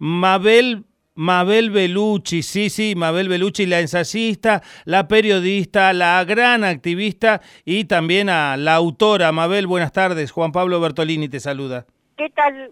Mabel Mabel Belucci, sí, sí, Mabel Belucci, la ensayista, la periodista, la gran activista y también a la autora. Mabel, buenas tardes. Juan Pablo Bertolini te saluda. ¿Qué tal?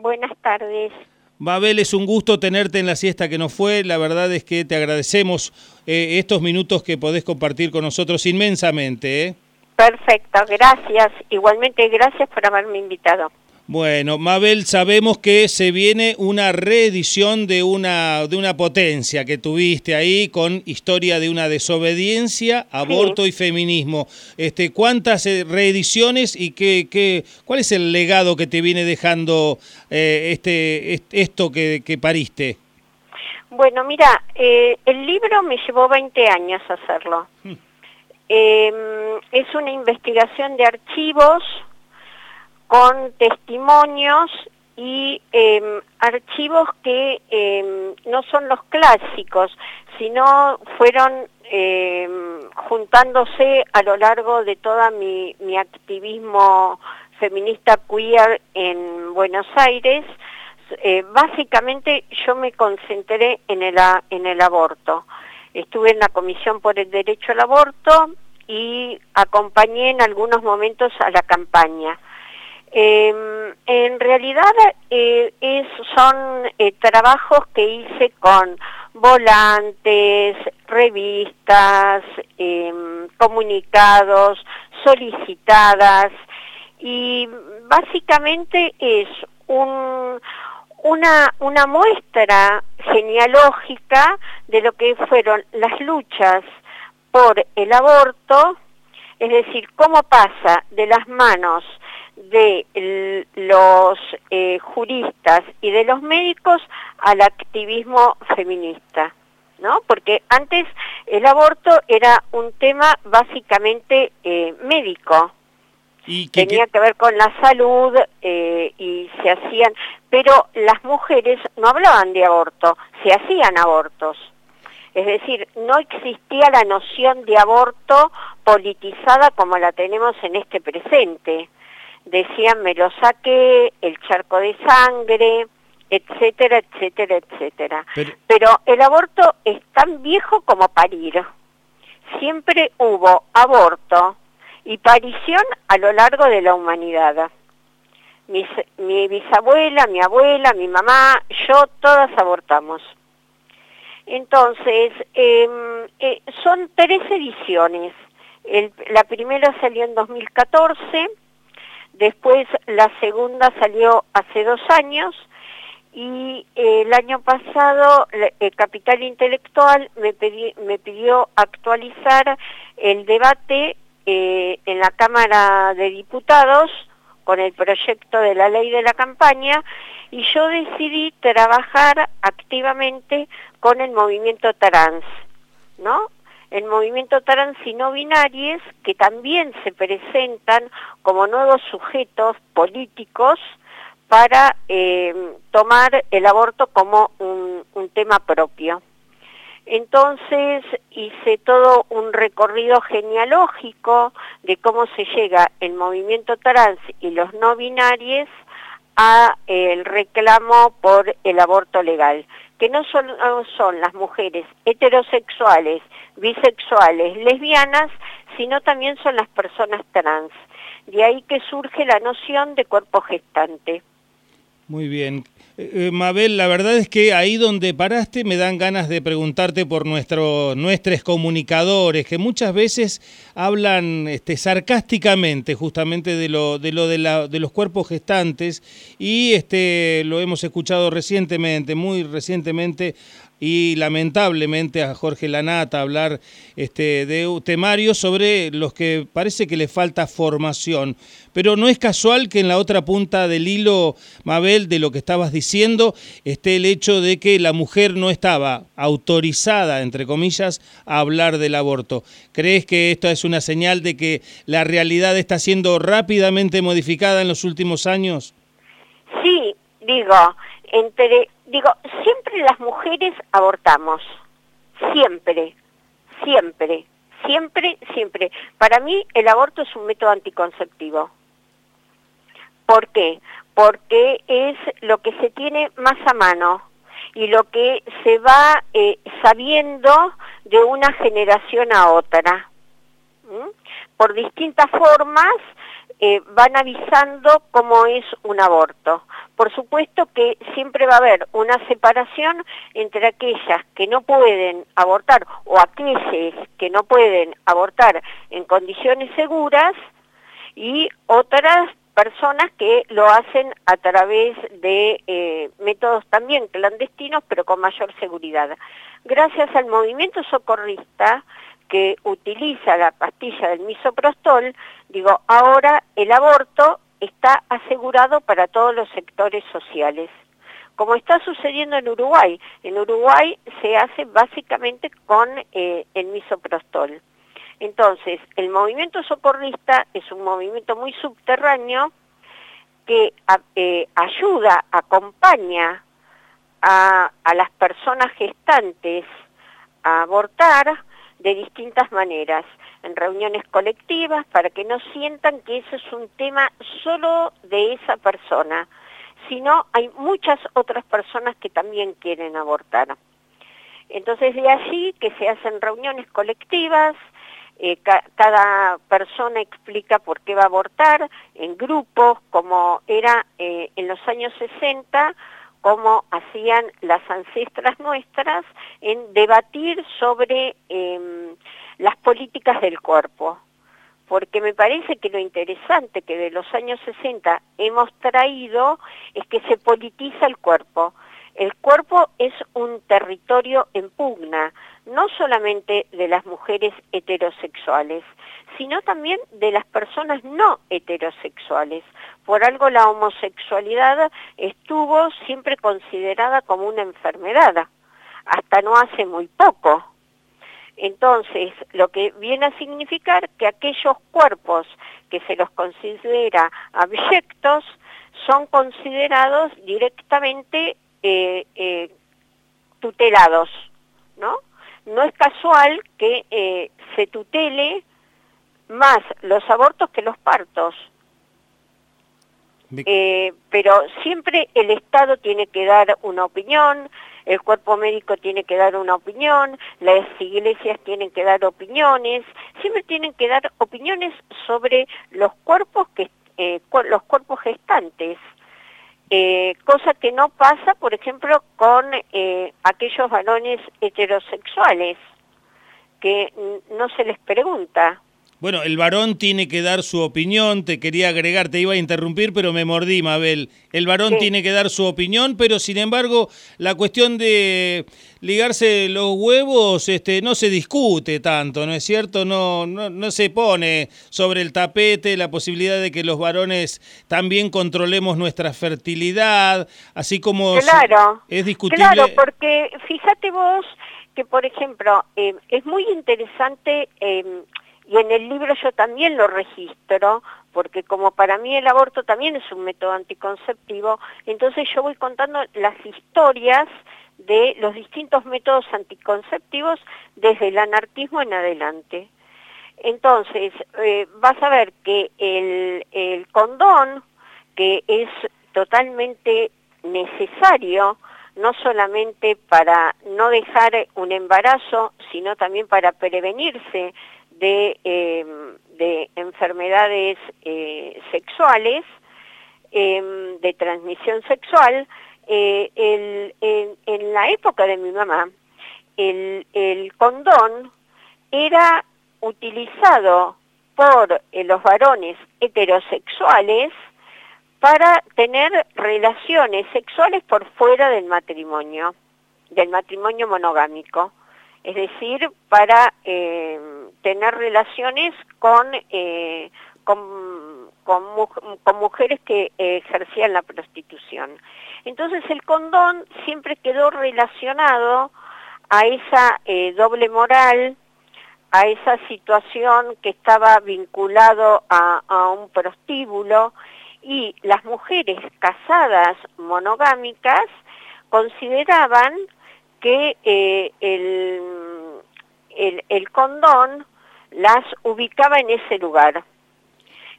Buenas tardes. Mabel, es un gusto tenerte en la siesta que nos fue. La verdad es que te agradecemos eh, estos minutos que podés compartir con nosotros inmensamente. ¿eh? Perfecto, gracias. Igualmente, gracias por haberme invitado. Bueno, Mabel, sabemos que se viene una reedición de una, de una potencia que tuviste ahí con historia de una desobediencia, aborto y feminismo. Este, ¿Cuántas eh, reediciones y qué, qué, cuál es el legado que te viene dejando eh, este, esto que, que, pariste? Bueno, mira, eh, el libro me llevó 20 años hacerlo. Hmm. Em, es una investigación de archivos con testimonios y em, archivos que em, no son los clásicos, sino fueron em, juntándose a lo largo de toda mi, mi, activismo feminista queer en Buenos Aires. Eh, básicamente yo me concentré en el, en el aborto. Estuve en la Comisión por el Derecho al Aborto y acompañé en algunos momentos a la campaña. Eh, en realidad eh, son eh, trabajos que hice con volantes, revistas, em, comunicados, solicitadas y básicamente es un, una muestra genealógica de lo que fueron las luchas por el aborto, es decir, cómo pasa de las manos de los eh, juristas y de los médicos al activismo feminista, ¿no? Porque antes el aborto era un tema básicamente eh, médico, ¿Y tenía que ver con la salud eh, y se hacían, pero las mujeres no hablaban de aborto, se hacían abortos. Es decir, no existía la noción de aborto politizada como la tenemos en este presente decían me lo saqué, el charco de sangre, etcétera, etcétera, etcétera. Pero, el aborto es tan viejo como parir. Siempre hubo aborto y parición a lo largo de la humanidad. mi bisabuela, mi abuela, mi mamá, yo, todas abortamos. Entonces, em, eh, son tres ediciones. la primera salió en 2014, Después la segunda salió hace dos años y eh, el año pasado el Capital Intelectual me, me pidió actualizar el debate eh, en la Cámara de Diputados con el proyecto de la ley de la campaña y yo decidí trabajar activamente con el movimiento trans, ¿no? El movimiento trans y no binarios que también se presentan como nuevos sujetos políticos para eh, tomar el aborto como un, un tema propio. Entonces hice todo un recorrido genealógico de cómo se llega el movimiento trans y los no binarios a el reclamo por el aborto legal, que no solo son las mujeres heterosexuales, bisexuales, lesbianas, sino también son las personas trans. De ahí que surge la noción de cuerpo gestante. Muy bien. Eh, eh, Mabel, la verdad es que ahí donde paraste me dan ganas de preguntarte por nuestro, nuestros comunicadores, que muchas veces hablan este, sarcásticamente justamente de lo, de, lo de, los cuerpos gestantes y este, lo hemos escuchado recientemente, muy recientemente, y lamentablemente a Jorge Lanata hablar este, de temarios sobre los que parece que le falta formación. Pero no es casual que en la otra punta del hilo, Mabel, de lo que estabas diciendo, esté el hecho de que la mujer no estaba autorizada, entre comillas, a hablar del aborto. ¿Crees que esto es una señal de que la realidad está siendo rápidamente modificada en los últimos años? Sí, digo, entre digo, siempre las mujeres abortamos, siempre, siempre, siempre, siempre. Para mí el aborto es un método anticonceptivo. ¿Por qué? porque es lo que se tiene más a mano y lo que se va eh, sabiendo de una generación a otra. Por distintas formas eh, van avisando cómo es un aborto. Por supuesto que siempre va a haber una separación entre aquellas que no pueden abortar o aquellas que no pueden abortar en condiciones seguras y otras personas que lo hacen a través de eh, métodos también clandestinos, pero con mayor seguridad. Gracias al movimiento socorrista que utiliza la pastilla del misoprostol, digo, ahora el aborto está asegurado para todos los sectores sociales. Como está sucediendo en Uruguay, en Uruguay se hace básicamente con eh, el misoprostol. Entonces, el movimiento socorrista es un movimiento muy subterráneo que eh, ayuda, acompaña a, las personas gestantes a abortar de distintas maneras, en reuniones colectivas, para que no sientan que eso es un tema solo de esa persona, sino hay muchas otras personas que también quieren abortar. Entonces de allí que se hacen reuniones colectivas, eh, cada persona explica por qué va a abortar en grupos, como era eh, en los años 60, como hacían las ancestras nuestras en debatir sobre em, las políticas del cuerpo. Porque me parece que lo interesante que de los años 60 hemos traído es que se politiza el cuerpo. El cuerpo es un territorio en pugna, no solamente de las mujeres heterosexuales, sino también de las personas no heterosexuales. Por algo la homosexualidad estuvo siempre considerada como una enfermedad, hasta no hace muy poco. Entonces, lo que viene a significar que aquellos cuerpos que se los considera abyectos son considerados directamente eh, eh, tutelados, ¿no? No es casual que eh, se tutele más los abortos que los partos. pero siempre el Estado tiene que dar una opinión, el cuerpo médico tiene que dar una opinión, las iglesias tienen que dar opiniones, siempre tienen que dar opiniones sobre los cuerpos que los cuerpos gestantes. Eh, cosa que no pasa, por ejemplo, con eh, aquellos varones heterosexuales, que no se les pregunta. Bueno, el varón tiene que dar su opinión, te quería agregar, te iba a interrumpir, pero me mordí, Mabel. El varón tiene que dar su opinión, pero sin embargo, la cuestión de ligarse los huevos este, no se discute tanto, ¿no es cierto? No, no, no se pone sobre el tapete la posibilidad de que los varones también controlemos nuestra fertilidad, así como claro, es discutible. Claro, porque fíjate vos que, por ejemplo, eh, es muy interesante... Eh, y en el libro yo también lo registro, porque como para mí el aborto también es un método anticonceptivo, entonces yo voy contando las historias de los distintos métodos anticonceptivos desde el anarquismo en adelante. Entonces, eh, vas a ver que el, el condón, que es totalmente necesario, no solamente para no dejar un embarazo, sino también para prevenirse Em, de, enfermedades eh, sexuales, em, de transmisión sexual, eh, en, la época de mi mamá, el, condón era utilizado por eh, los varones heterosexuales para tener relaciones sexuales por fuera del matrimonio, del matrimonio monogámico es decir, para eh, tener relaciones con, eh, con, mujeres que ejercían la prostitución. Entonces el condón siempre quedó relacionado a esa eh, doble moral, a esa situación que estaba vinculado a, a, un prostíbulo y las mujeres casadas monogámicas consideraban que eh, el, el, condón las ubicaba en ese lugar.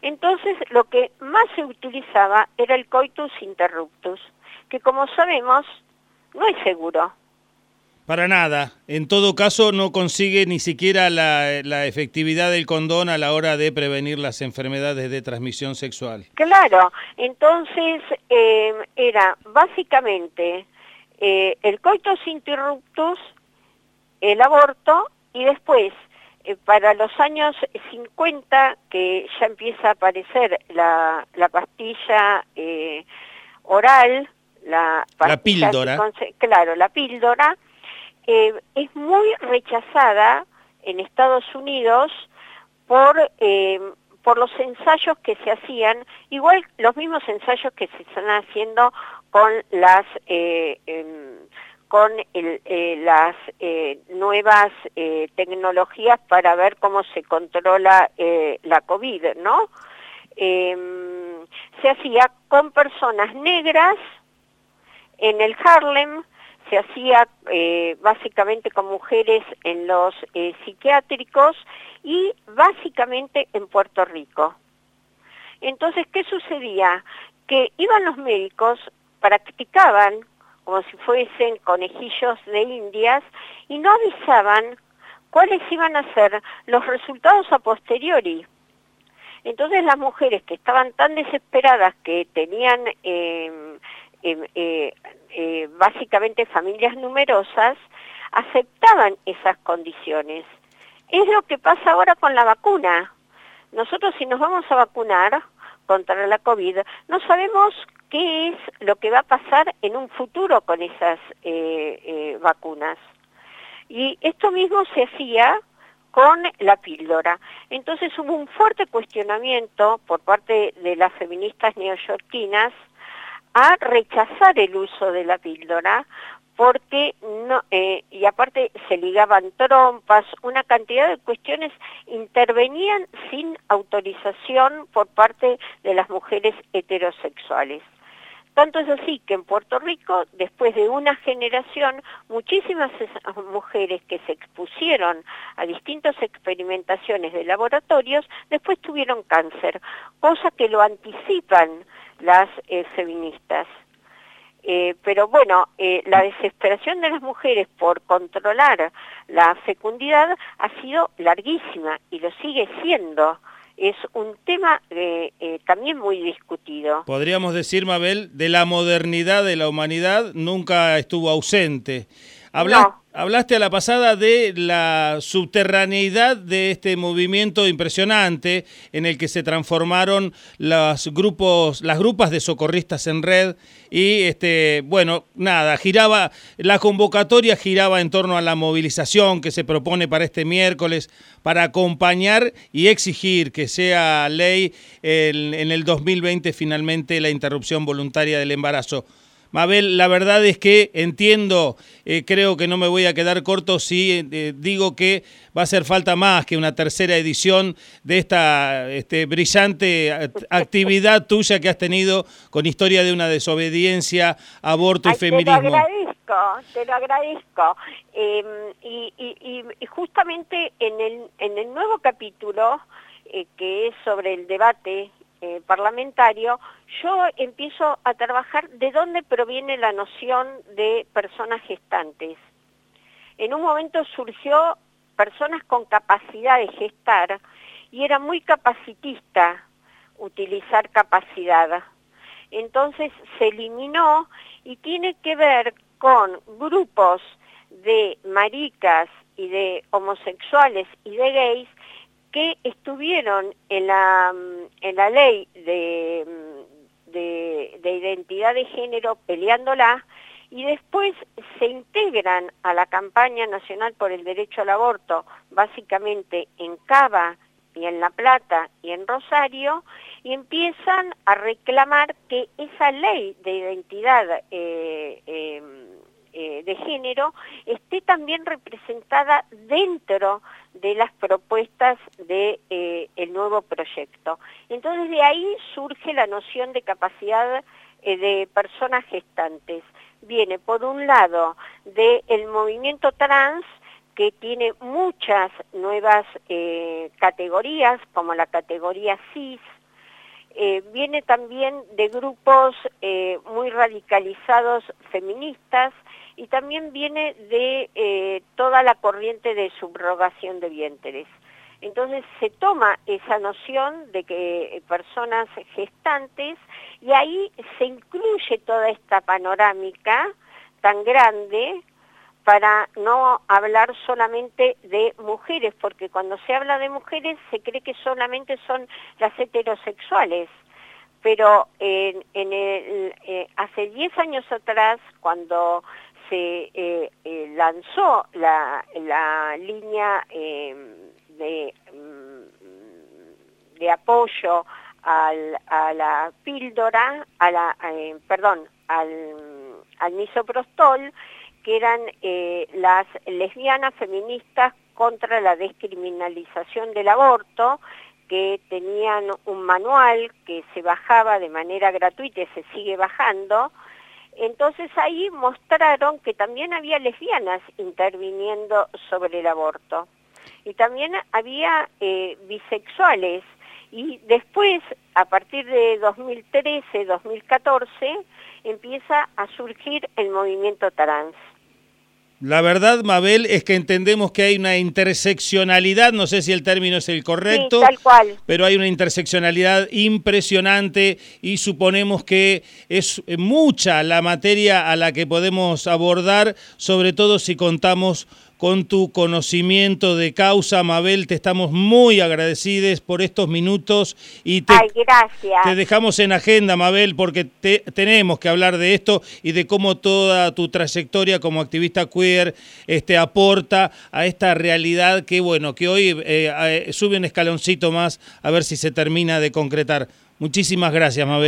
Entonces lo que más se utilizaba era el coitus interruptus, que como sabemos no es seguro. Para nada. En todo caso, no consigue ni siquiera la, efectividad del condón a la hora de prevenir las enfermedades de transmisión sexual. Claro. Entonces, eh, era básicamente eh, el coitus interruptus, el aborto y después eh, para los años 50, que ya empieza a aparecer la, pastilla eh, oral, la, píldora. claro, la píldora, eh, es muy rechazada en Estados Unidos por, por los ensayos que se hacían, igual los mismos ensayos que se están haciendo con las em, con eh, las eh, nuevas eh, tecnologías para ver cómo se controla la COVID, ¿no? Em, se hacía con personas negras en el Harlem, se hacía básicamente con mujeres en los psiquiátricos y básicamente en Puerto Rico. Entonces, ¿qué sucedía? Que iban los médicos, practicaban como si fuesen conejillos de indias, y no avisaban cuáles iban a ser los resultados a posteriori. Entonces las mujeres que estaban tan desesperadas que tenían em, em, eh, eh, básicamente familias numerosas, aceptaban esas condiciones. Es lo que pasa ahora con la vacuna. Nosotros si nos vamos a vacunar contra la COVID, no sabemos qué es lo que va a pasar en un futuro con esas eh, eh, vacunas. Y esto mismo se hacía con la píldora. Entonces hubo un fuerte cuestionamiento por parte de las feministas neoyorquinas a rechazar el uso de la píldora porque no, eh, y aparte se ligaban trompas, una cantidad de cuestiones intervenían sin autorización por parte de las mujeres heterosexuales. Tanto es así que en Puerto Rico, después de una generación, muchísimas mujeres que se expusieron a distintas experimentaciones de laboratorios, después tuvieron cáncer, cosa que lo anticipan las eh, feministas. Eh, pero bueno, eh, la desesperación de las mujeres por controlar la fecundidad ha sido larguísima y lo sigue siendo es un tema eh, eh, también muy discutido. Podríamos decir, Mabel, de la modernidad de la humanidad nunca estuvo ausente. Hablaste a la pasada de la subterraneidad de este movimiento impresionante en el que se transformaron los grupos, las grupas de socorristas en red y este, bueno, nada, giraba, la convocatoria giraba en torno a la movilización que se propone para este miércoles para acompañar y exigir que sea ley en el 2020 finalmente la interrupción voluntaria del embarazo. Mabel, la verdad es que entiendo, eh, creo que no me voy a quedar corto si eh, digo que va a hacer falta más que una tercera edición de esta este, brillante actividad tuya que has tenido con historia de una desobediencia, aborto y feminismo. Te lo agradezco, te lo agradezco. Em, y, justamente en el, en el nuevo capítulo, eh, que es sobre el debate eh, parlamentario, yo empiezo a trabajar de dónde proviene la noción de personas gestantes. En un momento surgió personas con capacidad de gestar y era muy capacitista utilizar capacidad. Entonces se eliminó y tiene que ver con grupos de maricas y de homosexuales y de gays que estuvieron en la, mm, en la ley de, mm, de, de identidad de género peleándola y después se integran a la campaña nacional por el derecho al aborto, básicamente en Cava y en La Plata y en Rosario, y empiezan a reclamar que esa ley de identidad eh, em, eh, de género esté también representada dentro de las propuestas del de, eh, nuevo proyecto. Entonces de ahí surge la noción de capacidad eh, de personas gestantes. Viene por un lado del movimiento trans, que tiene muchas nuevas categorías, como la categoría cis, viene también de grupos muy radicalizados feministas y también viene de eh, toda la corriente de subrogación de vientres. Entonces se toma esa noción de que personas gestantes y ahí se incluye toda esta panorámica tan grande para no hablar solamente de mujeres, porque cuando se habla de mujeres se cree que solamente son las heterosexuales, pero en, el, eh, hace 10 años atrás, cuando se eh, eh, lanzó la, la línea de, mm, de apoyo al, a la píldora, a la, perdón, al, al misoprostol, que eran eh, las lesbianas feministas contra la descriminalización del aborto, que tenían un manual que se bajaba de manera gratuita y se sigue bajando. Entonces ahí mostraron que también había lesbianas interviniendo sobre el aborto. Y también había eh, bisexuales. Y después, a partir de 2013, 2014, empieza a surgir el movimiento trans. La verdad, Mabel, es que entendemos que hay una interseccionalidad, no sé si el término es el correcto, tal cual. pero hay una interseccionalidad impresionante y suponemos que es mucha la materia a la que podemos abordar, sobre todo si contamos con tu conocimiento de causa, Mabel. Te estamos muy agradecidos por estos minutos y te, te dejamos en agenda, Mabel, porque tenemos que hablar de esto y de cómo toda tu trayectoria como activista queer este, aporta a esta realidad que, bueno, que hoy eh, eh, sube un escaloncito más a ver si se termina de concretar. Muchísimas gracias, Mabel.